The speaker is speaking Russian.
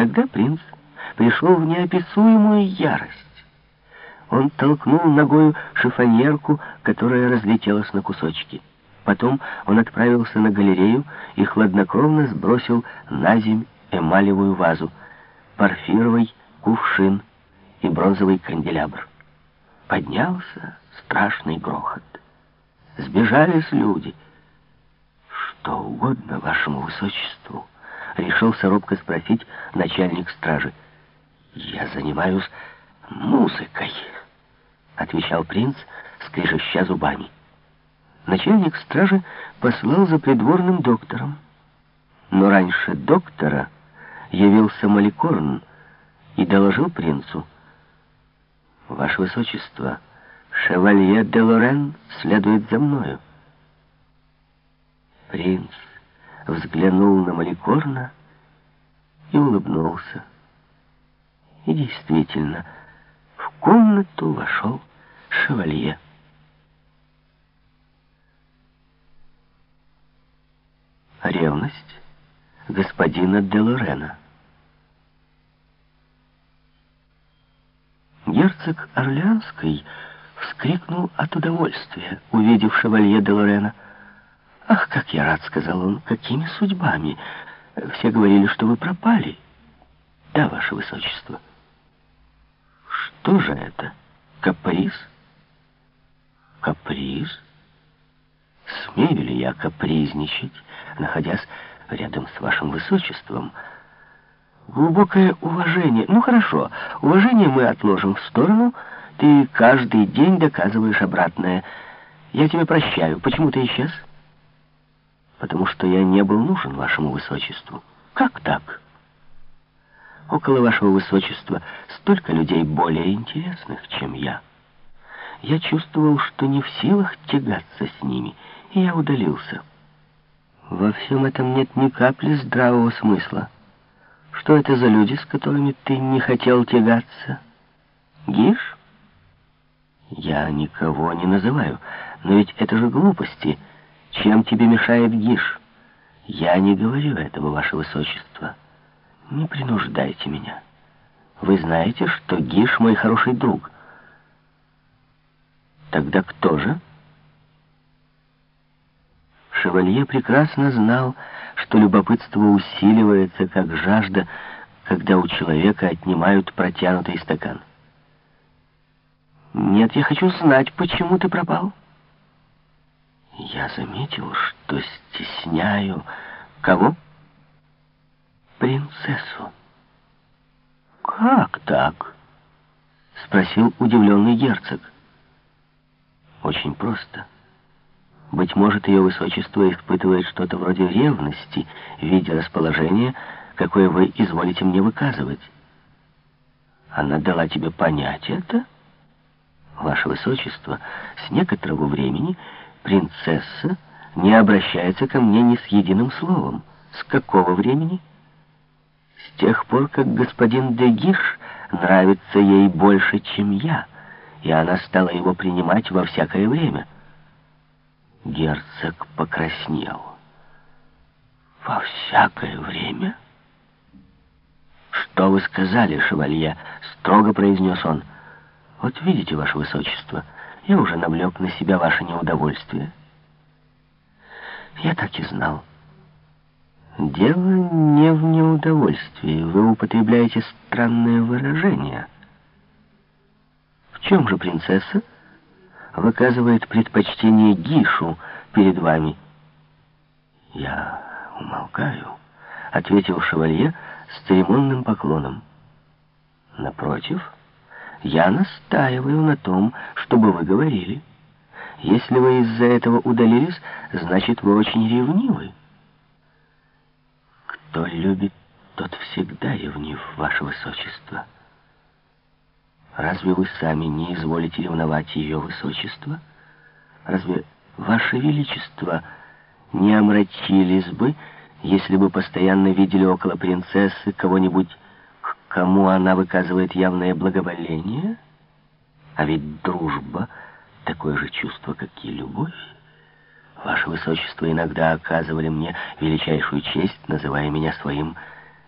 Тогда принц пришел в неописуемую ярость. Он толкнул ногою шифоньерку, которая разлетелась на кусочки. Потом он отправился на галерею и хладнокровно сбросил на земь эмалевую вазу, парфировый кувшин и бронзовый канделябр. Поднялся страшный грохот. Сбежались люди. «Что угодно вашему высочеству», — решился робко спросить начальник стражи. «Я занимаюсь музыкой», — отвечал принц, скрежеща зубами. Начальник стражи послал за придворным доктором. Но раньше доктора явился Маликорн и доложил принцу. «Ваше Высочество, шевалье де Лорен следует за мною». Принц взглянул на Маликорна и улыбнулся. И действительно, в комнату вошел шевалье. Ревность господина де Лорена. Герцог Орлеанский вскрикнул от удовольствия, увидев шевалье де Лорена. «Ах, как я рад!» — сказал он. «Какими судьбами? Все говорили, что вы пропали». «Да, ваше высочество». «Что же это? Каприз?» «Каприз? Смею ли я капризничать, находясь рядом с вашим высочеством?» Глубокое уважение. Ну хорошо, уважение мы отложим в сторону. Ты каждый день доказываешь обратное. Я тебя прощаю. Почему ты исчез? Потому что я не был нужен вашему высочеству. Как так? Около вашего высочества столько людей более интересных, чем я. Я чувствовал, что не в силах тягаться с ними, и я удалился. Во всем этом нет ни капли здравого смысла. Что это за люди, с которыми ты не хотел тягаться? Гиш? Я никого не называю, но ведь это же глупости. Чем тебе мешает Гиш? Я не говорю этого, ваше высочество. Не принуждайте меня. Вы знаете, что Гиш мой хороший друг. Тогда кто же? Шевалье прекрасно знал, что любопытство усиливается, как жажда, когда у человека отнимают протянутый стакан. «Нет, я хочу знать, почему ты пропал». Я заметил, что стесняю... Кого? Принцессу. «Как так?» — спросил удивленный герцог. «Очень просто». Быть может, ее высочество испытывает что-то вроде ревности в виде расположения, какое вы изволите мне выказывать. Она дала тебе понять это? Ваше высочество, с некоторого времени принцесса не обращается ко мне ни с единым словом. С какого времени? С тех пор, как господин Дегиш нравится ей больше, чем я, и она стала его принимать во всякое время. Герцог покраснел. «Во всякое время?» «Что вы сказали, шевалье?» — строго произнес он. «Вот видите, ваше высочество, я уже навлек на себя ваше неудовольствие». «Я так и знал». «Дело не в неудовольствии. Вы употребляете странное выражение». «В чем же принцесса?» выказывает предпочтение Гишу перед вами. Я умолкаю, ответил шевалье с церемонным поклоном. Напротив, я настаиваю на том, чтобы вы говорили. Если вы из-за этого удалились, значит, вы очень ревнивы. Кто любит, тот всегда ревнив, ваше высочество. Разве вы сами не изволите ревновать ее высочество? Разве ваше величество не омрачились бы, если бы постоянно видели около принцессы кого-нибудь, кому она выказывает явное благоволение? А ведь дружба — такое же чувство, как и любовь. Ваше Высочество иногда оказывали мне величайшую честь, называя меня своим